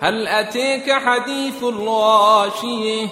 هل أتيك حديث الغاشية؟